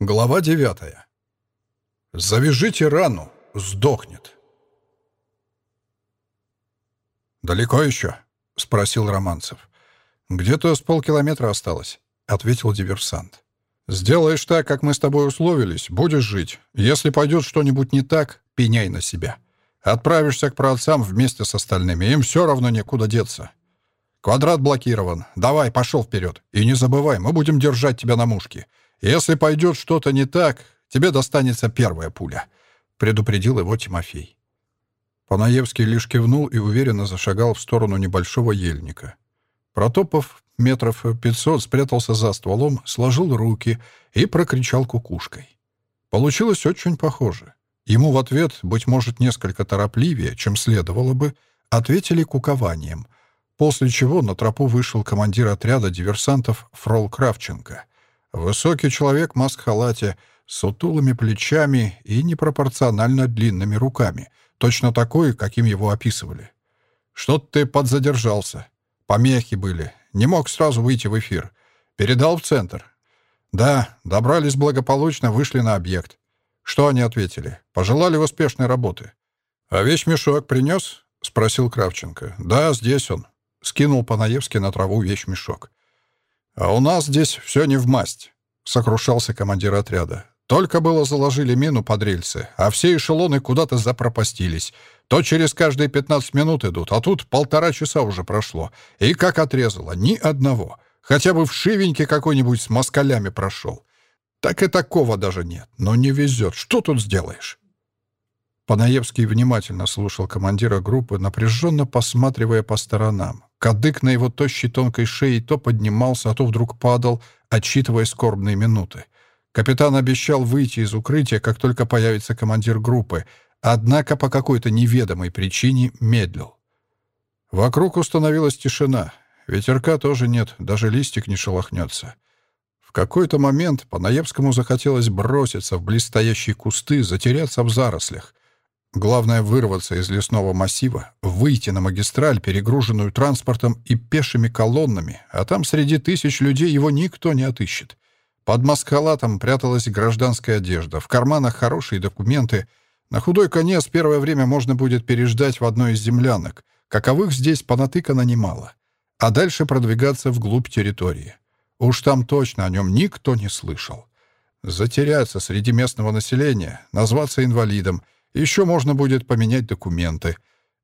Глава девятая. «Завяжите рану, сдохнет». «Далеко еще?» — спросил Романцев. «Где-то с полкилометра осталось», — ответил диверсант. «Сделаешь так, как мы с тобой условились, будешь жить. Если пойдет что-нибудь не так, пеняй на себя. Отправишься к праотцам вместе с остальными, им все равно некуда деться. Квадрат блокирован. Давай, пошел вперед. И не забывай, мы будем держать тебя на мушке. Если пойдет что-то не так, тебе достанется первая пуля», — предупредил его Тимофей. Панаевский лишь кивнул и уверенно зашагал в сторону небольшого ельника. Протопов метров пятьсот спрятался за стволом, сложил руки и прокричал кукушкой. Получилось очень похоже. Ему в ответ, быть может, несколько торопливее, чем следовало бы, ответили кукованием, после чего на тропу вышел командир отряда диверсантов Фрол Кравченко. Высокий человек в маск-халате, с сутулыми плечами и непропорционально длинными руками, точно такой, каким его описывали. «Что-то ты подзадержался. Помехи были. Не мог сразу выйти в эфир. Передал в центр. Да, добрались благополучно, вышли на объект. Что они ответили? Пожелали успешной работы. «А вещмешок принес?» — спросил Кравченко. «Да, здесь он». Скинул Панаевский на траву вещмешок. «А у нас здесь все не в масть», — сокрушался командир отряда. «Только было заложили мину под рельсы, а все эшелоны куда-то запропастились. То через каждые 15 минут идут, а тут полтора часа уже прошло. И как отрезало, ни одного. Хотя бы в шивеньке какой-нибудь с москалями прошел. Так и такого даже нет. Но не везет. Что тут сделаешь?» Панаевский внимательно слушал командира группы, напряженно посматривая по сторонам. Кадык на его тощей тонкой шее то поднимался, а то вдруг падал, отсчитывая скорбные минуты. Капитан обещал выйти из укрытия, как только появится командир группы, однако по какой-то неведомой причине медлил. Вокруг установилась тишина. Ветерка тоже нет, даже листик не шелохнется. В какой-то момент Панаевскому захотелось броситься в близстоящие кусты, затеряться в зарослях. Главное — вырваться из лесного массива, выйти на магистраль, перегруженную транспортом и пешими колоннами, а там среди тысяч людей его никто не отыщет. Под маскалатом пряталась гражданская одежда, в карманах хорошие документы. На худой конец первое время можно будет переждать в одной из землянок, каковых здесь понатыкано немало, а дальше продвигаться вглубь территории. Уж там точно о нем никто не слышал. Затеряться среди местного населения, назваться инвалидом — еще можно будет поменять документы.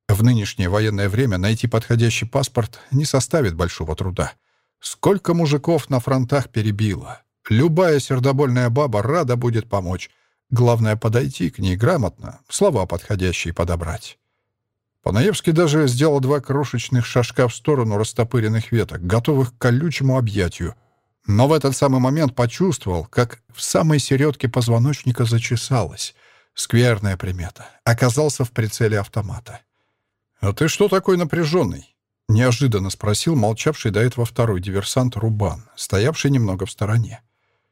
В нынешнее военное время найти подходящий паспорт не составит большого труда. Сколько мужиков на фронтах перебило. Любая сердобольная баба рада будет помочь. Главное — подойти к ней грамотно, слова подходящие подобрать. Панаевский даже сделал два крошечных шажка в сторону растопыренных веток, готовых к колючему объятию. Но в этот самый момент почувствовал, как в самой середке позвоночника зачесалось. Скверная примета. Оказался в прицеле автомата. «А ты что такой напряженный?» — неожиданно спросил молчавший до этого второй диверсант Рубан, стоявший немного в стороне.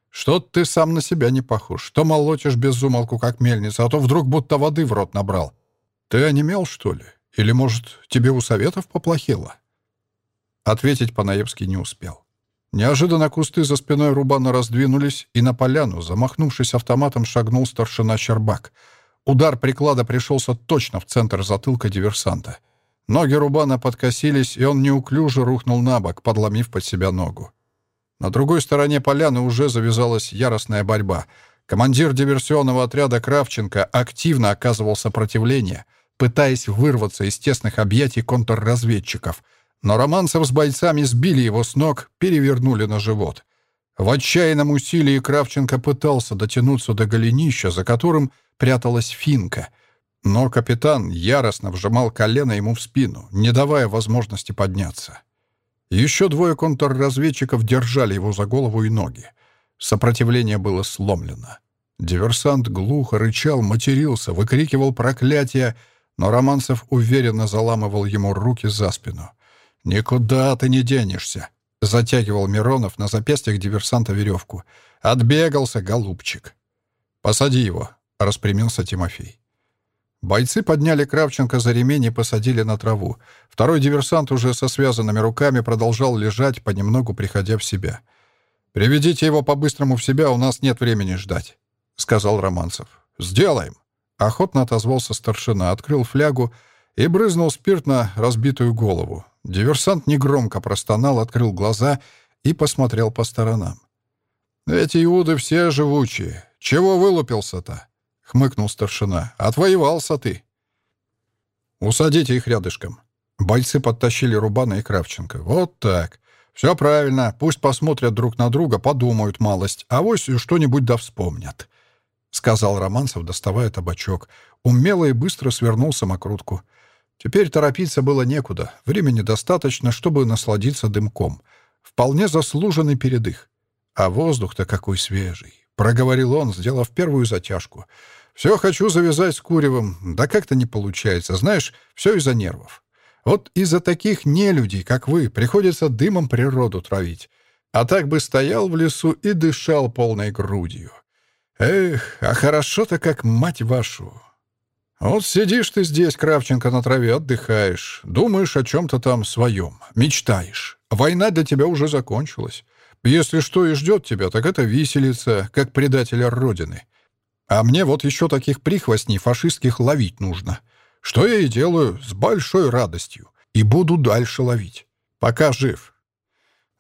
«Что ты сам на себя не похож? То молотишь без умолку, как мельница, а то вдруг будто воды в рот набрал. Ты онемел, что ли? Или, может, тебе у советов поплохело?» Ответить Панаевский не успел. Неожиданно кусты за спиной Рубана раздвинулись, и на поляну, замахнувшись автоматом, шагнул старшина Щербак. Удар приклада пришелся точно в центр затылка диверсанта. Ноги Рубана подкосились, и он неуклюже рухнул на бок, подломив под себя ногу. На другой стороне поляны уже завязалась яростная борьба. Командир диверсионного отряда Кравченко активно оказывал сопротивление, пытаясь вырваться из тесных объятий контрразведчиков — но Романцев с бойцами сбили его с ног, перевернули на живот. В отчаянном усилии Кравченко пытался дотянуться до голенища, за которым пряталась финка. Но капитан яростно вжимал колено ему в спину, не давая возможности подняться. Еще двое контрразведчиков держали его за голову и ноги. Сопротивление было сломлено. Диверсант глухо рычал, матерился, выкрикивал проклятия, но Романцев уверенно заламывал ему руки за спину — «Никуда ты не денешься», — затягивал Миронов на запястьях диверсанта веревку. «Отбегался, голубчик». «Посади его», — распрямился Тимофей. Бойцы подняли Кравченко за ремень и посадили на траву. Второй диверсант уже со связанными руками продолжал лежать, понемногу приходя в себя. «Приведите его по-быстрому в себя, у нас нет времени ждать», — сказал Романцев. «Сделаем». Охотно отозвался старшина, открыл флягу и брызнул спирт на разбитую голову. Диверсант негромко простонал, открыл глаза и посмотрел по сторонам. «Эти иуды все живучие. Чего вылупился-то?» — хмыкнул старшина. «Отвоевался ты». «Усадите их рядышком». Бойцы подтащили Рубана и Кравченко. «Вот так. Все правильно. Пусть посмотрят друг на друга, подумают малость, а вось что-нибудь да вспомнят», — сказал Романцев, доставая табачок. Умело и быстро свернул самокрутку. Теперь торопиться было некуда. Времени достаточно, чтобы насладиться дымком. Вполне заслуженный передых. А воздух-то какой свежий. Проговорил он, сделав первую затяжку. Все хочу завязать с куревом, да как-то не получается. Знаешь, все из-за нервов. Вот из-за таких нелюдей, как вы, приходится дымом природу травить. А так бы стоял в лесу и дышал полной грудью. Эх, а хорошо-то как мать вашу. Вот сидишь ты здесь, Кравченко, на траве, отдыхаешь, думаешь о чем-то там своем, мечтаешь. Война для тебя уже закончилась. Если что и ждет тебя, так это виселица, как предателя Родины. А мне вот еще таких прихвостней фашистских ловить нужно. Что я и делаю с большой радостью. И буду дальше ловить. Пока жив.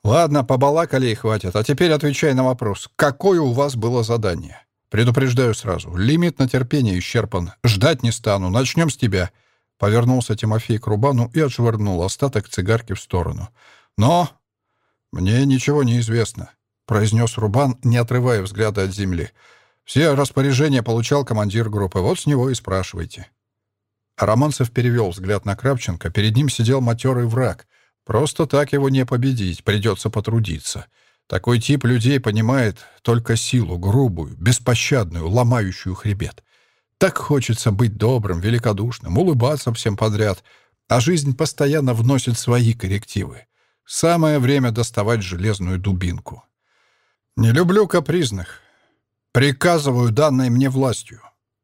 Ладно, побалакали и хватит. А теперь отвечай на вопрос. Какое у вас было задание? Предупреждаю сразу. Лимит на терпение исчерпан. Ждать не стану. Начнем с тебя. Повернулся Тимофей к Рубану и отшвырнул остаток цигарки в сторону. Но мне ничего не известно, произнес Рубан, не отрывая взгляда от земли. Все распоряжения получал командир группы. Вот с него и спрашивайте. Романцев перевел взгляд на Кравченко. Перед ним сидел матерый враг. Просто так его не победить, придется потрудиться. Такой тип людей понимает только силу, грубую, беспощадную, ломающую хребет. Так хочется быть добрым, великодушным, улыбаться всем подряд, а жизнь постоянно вносит свои коррективы. Самое время доставать железную дубинку. Не люблю капризных. Приказываю данной мне властью.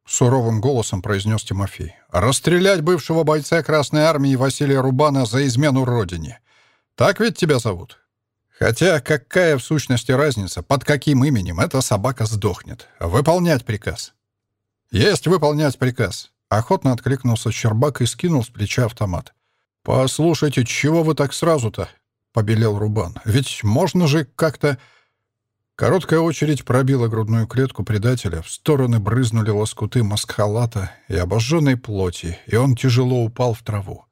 Суровым голосом произнес Тимофей. «Расстрелять бывшего бойца Красной Армии Василия Рубана за измену Родине. Так ведь тебя зовут? Хотя какая в сущности разница, под каким именем эта собака сдохнет? Выполнять приказ». «Есть выполнять приказ», — охотно откликнулся Щербак и скинул с плеча автомат. «Послушайте, чего вы так сразу-то?» — побелел Рубан. «Ведь можно же как-то...» Короткая очередь пробила грудную клетку предателя, в стороны брызнули лоскуты маскхалата и обожженной плоти, и он тяжело упал в траву.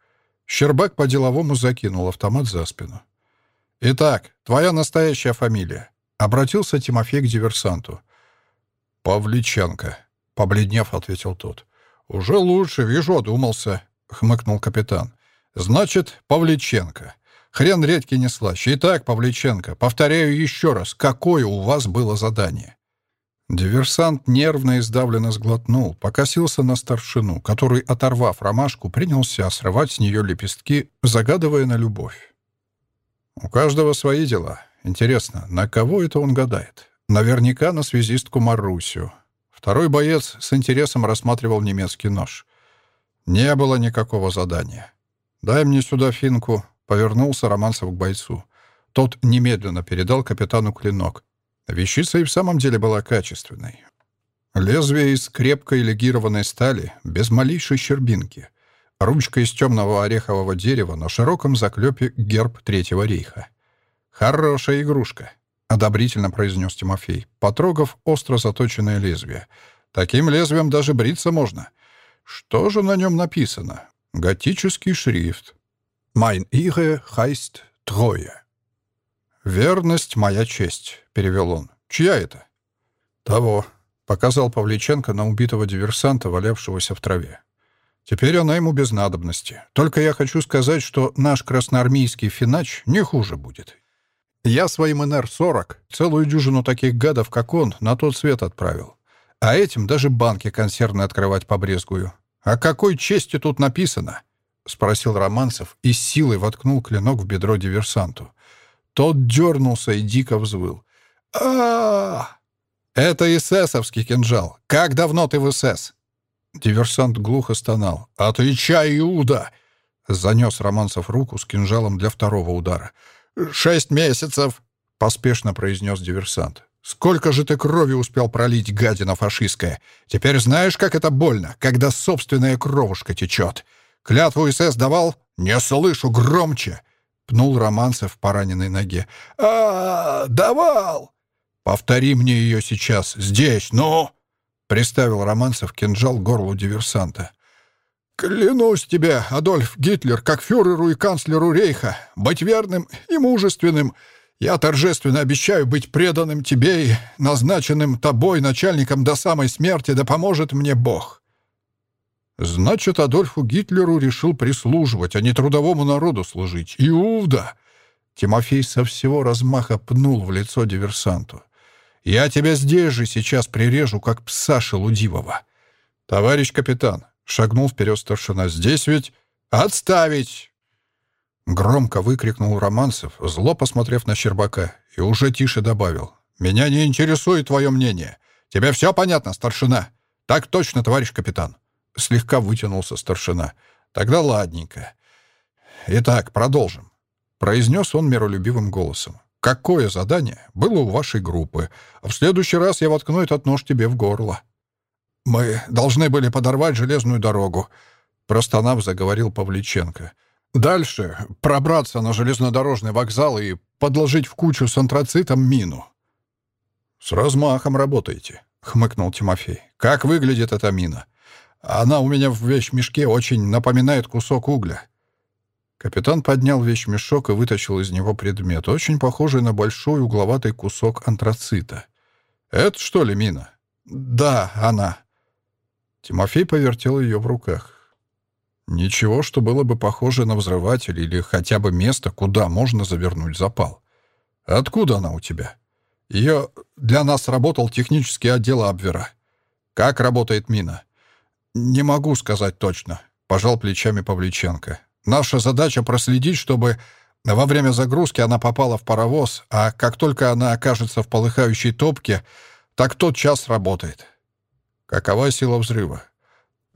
Щербак по-деловому закинул автомат за спину. «Итак, твоя настоящая фамилия?» — обратился Тимофей к диверсанту. «Павличенко», — побледнев, ответил тот. «Уже лучше, вижу, одумался», — хмыкнул капитан. «Значит, Павличенко. Хрен редьки не слаще. Итак, Павличенко, повторяю еще раз, какое у вас было задание?» Диверсант нервно и сдавленно сглотнул, покосился на старшину, который, оторвав ромашку, принялся срывать с нее лепестки, загадывая на любовь. «У каждого свои дела. Интересно, на кого это он гадает? Наверняка на связистку Марусю. Второй боец с интересом рассматривал немецкий нож. Не было никакого задания. «Дай мне сюда финку», Повернулся Романцев к бойцу. Тот немедленно передал капитану клинок. Вещица и в самом деле была качественной. Лезвие из крепкой легированной стали, без малейшей щербинки. Ручка из темного орехового дерева на широком заклепе герб Третьего рейха. «Хорошая игрушка», — одобрительно произнес Тимофей, потрогав остро заточенное лезвие. «Таким лезвием даже бриться можно. Что же на нем написано? Готический шрифт. «Mein Ihre heißt Treue». «Верность — моя честь», — перевел он. «Чья это?» «Того», — показал Павличенко на убитого диверсанта, валявшегося в траве. «Теперь она ему без надобности. Только я хочу сказать, что наш красноармейский финач не хуже будет. Я своим НР-40 целую дюжину таких гадов, как он, на тот свет отправил. А этим даже банки консервные открывать побрезгую. О какой чести тут написано?» — спросил Романцев и с силой воткнул клинок в бедро диверсанту. Тот дернулся и дико взвыл. а «Это эсэсовский кинжал. Как давно ты в СС?» Диверсант глухо стонал. «Отвечай, Иуда!» Занес Романцев руку с кинжалом для второго удара. «Шесть месяцев!» — поспешно произнес диверсант. «Сколько же ты крови успел пролить, гадина фашистская? Теперь знаешь, как это больно, когда собственная кровушка течет. Клятву СС давал? Не слышу, громче!» Пнул Романцев по раненой ноге. а, -а давал!» «Повтори мне ее сейчас, здесь, ну!» Приставил Романцев кинжал горлу диверсанта. «Клянусь тебе, Адольф Гитлер, как фюреру и канцлеру Рейха, быть верным и мужественным. Я торжественно обещаю быть преданным тебе и назначенным тобой начальником до самой смерти, да поможет мне Бог». Значит, Адольфу Гитлеру решил прислуживать, а не трудовому народу служить. Иуда! Тимофей со всего размаха пнул в лицо диверсанту. «Я тебя здесь же сейчас прирежу, как пса шелудивого». «Товарищ капитан», — шагнул вперед старшина, — «здесь ведь...» «Отставить!» Громко выкрикнул Романцев, зло посмотрев на Щербака, и уже тише добавил. «Меня не интересует твое мнение. Тебе все понятно, старшина?» «Так точно, товарищ капитан». Слегка вытянулся старшина. «Тогда ладненько. Итак, продолжим», — произнес он миролюбивым голосом. «Какое задание было у вашей группы? В следующий раз я воткну этот нож тебе в горло». «Мы должны были подорвать железную дорогу», — простонав, заговорил Павличенко. Дальше пробраться на железнодорожный вокзал и подложить в кучу с антрацитом мину. «С размахом работаете», — хмыкнул Тимофей. «Как выглядит эта мина? Она у меня в вещмешке очень напоминает кусок угля». Капитан поднял вещмешок и вытащил из него предмет, очень похожий на большой угловатый кусок антрацита. «Это что ли мина?» «Да, она». Тимофей повертел ее в руках. Ничего, что было бы похоже на взрыватель или хотя бы место, куда можно завернуть запал. Откуда она у тебя? Ее для нас работал технический отдел Абвера. Как работает мина? Не могу сказать точно, пожал плечами Павличенко. Наша задача проследить, чтобы во время загрузки она попала в паровоз, а как только она окажется в полыхающей топке, так тот час работает. Какова сила взрыва?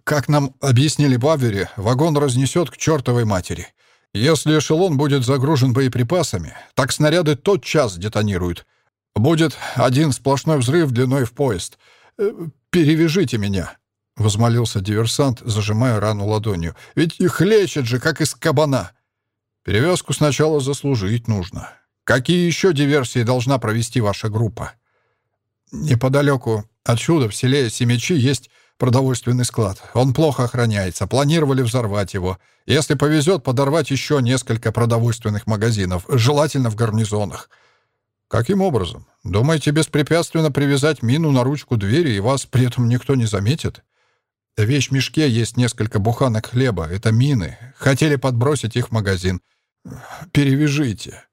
Как нам объяснили в вагон разнесет к чертовой матери. Если эшелон будет загружен боеприпасами, так снаряды тот час детонируют. Будет один сплошной взрыв длиной в поезд. Э, «Перевяжите меня», — возмолился диверсант, зажимая рану ладонью. «Ведь их лечат же, как из кабана». «Перевязку сначала заслужить нужно. Какие еще диверсии должна провести ваша группа?» «Неподалеку отсюда, в селе Семечи, есть продовольственный склад. Он плохо охраняется. Планировали взорвать его. Если повезет, подорвать еще несколько продовольственных магазинов, желательно в гарнизонах. Каким образом? Думаете, беспрепятственно привязать мину на ручку двери, и вас при этом никто не заметит? В вещмешке есть несколько буханок хлеба. Это мины. Хотели подбросить их в магазин. Перевяжите.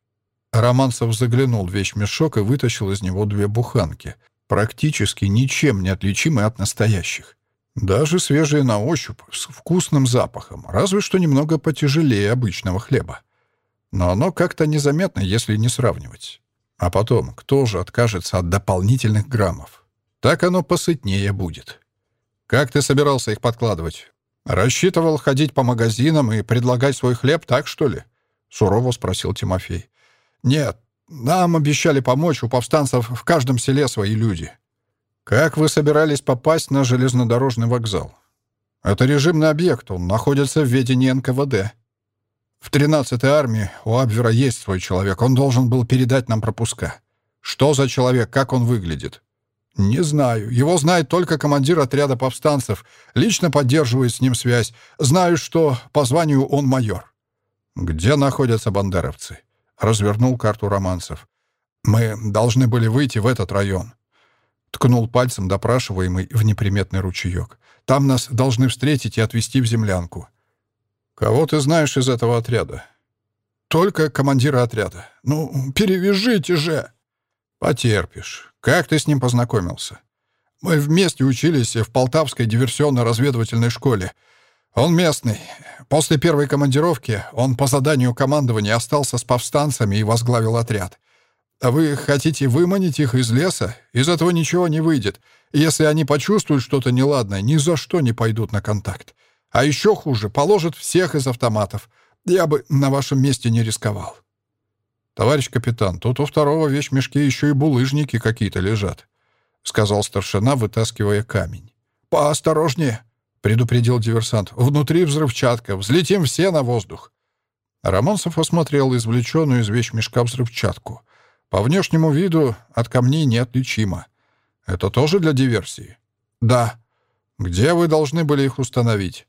Романцев заглянул в вещмешок и вытащил из него две буханки, практически ничем не отличимые от настоящих. Даже свежие на ощупь, с вкусным запахом, разве что немного потяжелее обычного хлеба. Но оно как-то незаметно, если не сравнивать. А потом, кто же откажется от дополнительных граммов? Так оно посытнее будет. Как ты собирался их подкладывать? Рассчитывал ходить по магазинам и предлагать свой хлеб, так что ли? Сурово спросил Тимофей. Нет, нам обещали помочь, у повстанцев в каждом селе свои люди. «Как вы собирались попасть на железнодорожный вокзал?» «Это режимный объект, он находится в ведении НКВД». «В 13-й армии у Абвера есть свой человек, он должен был передать нам пропуска». «Что за человек, как он выглядит?» «Не знаю. Его знает только командир отряда повстанцев. Лично поддерживает с ним связь. Знаю, что по званию он майор». «Где находятся бандеровцы?» Развернул карту романцев. «Мы должны были выйти в этот район. Ткнул пальцем допрашиваемый в неприметный ручеек. «Там нас должны встретить и отвезти в землянку». «Кого ты знаешь из этого отряда?» «Только командира отряда. Ну, перевяжите же!» «Потерпишь. Как ты с ним познакомился?» «Мы вместе учились в Полтавской диверсионно-разведывательной школе. Он местный. После первой командировки он по заданию командования остался с повстанцами и возглавил отряд. А вы хотите выманить их из леса? Из этого ничего не выйдет. Если они почувствуют что-то неладное, ни за что не пойдут на контакт. А еще хуже, положат всех из автоматов. Я бы на вашем месте не рисковал». «Товарищ капитан, тут у второго вещмешке еще и булыжники какие-то лежат», — сказал старшина, вытаскивая камень. «Поосторожнее», — предупредил диверсант. «Внутри взрывчатка. Взлетим все на воздух». Романцев осмотрел извлеченную из вещмешка взрывчатку. По внешнему виду от камней неотличимо. «Это тоже для диверсии?» «Да». «Где вы должны были их установить?»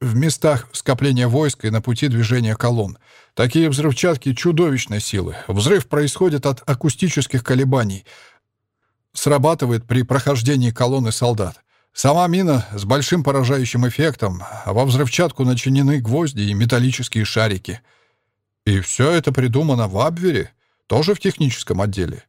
В местах скопления войск и на пути движения колонн. Такие взрывчатки чудовищной силы. Взрыв происходит от акустических колебаний. Срабатывает при прохождении колонны солдат. Сама мина с большим поражающим эффектом, а во взрывчатку начинены гвозди и металлические шарики. И все это придумано в Абвере, тоже в техническом отделе.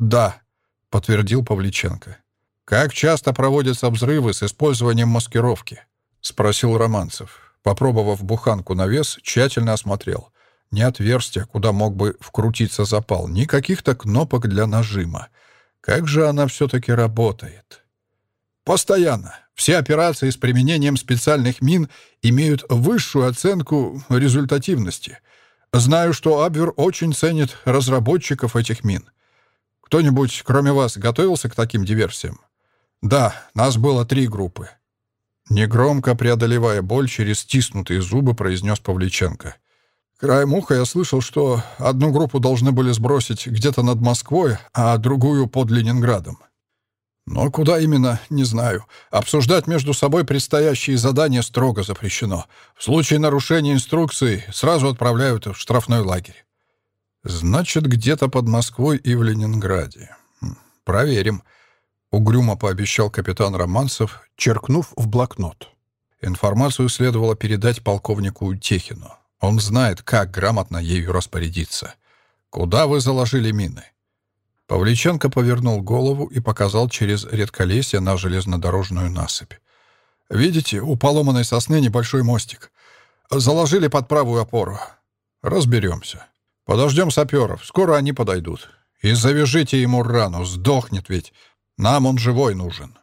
«Да», — подтвердил Павличенко. «Как часто проводятся взрывы с использованием маскировки?» — спросил Романцев. Попробовав буханку на вес, тщательно осмотрел. Ни отверстия, куда мог бы вкрутиться запал, ни каких-то кнопок для нажима. Как же она все-таки работает? Постоянно. Все операции с применением специальных мин имеют высшую оценку результативности. Знаю, что Абвер очень ценит разработчиков этих мин. Кто-нибудь, кроме вас, готовился к таким диверсиям? Да, нас было три группы. Негромко преодолевая боль, через стиснутые зубы произнес Павличенко. Краем уха я слышал, что одну группу должны были сбросить где-то над Москвой, а другую под Ленинградом. Но куда именно, не знаю. Обсуждать между собой предстоящие задания строго запрещено. В случае нарушения инструкций сразу отправляют в штрафной лагерь. Значит, где-то под Москвой и в Ленинграде. Хм, проверим. Угрюмо пообещал капитан Романцев, черкнув в блокнот. Информацию следовало передать полковнику Техину. Он знает, как грамотно ею распорядиться. «Куда вы заложили мины?» Павличенко повернул голову и показал через редколесье на железнодорожную насыпь. «Видите, у поломанной сосны небольшой мостик. Заложили под правую опору. Разберемся. Подождем саперов, скоро они подойдут. И завяжите ему рану, сдохнет ведь. Нам он живой нужен».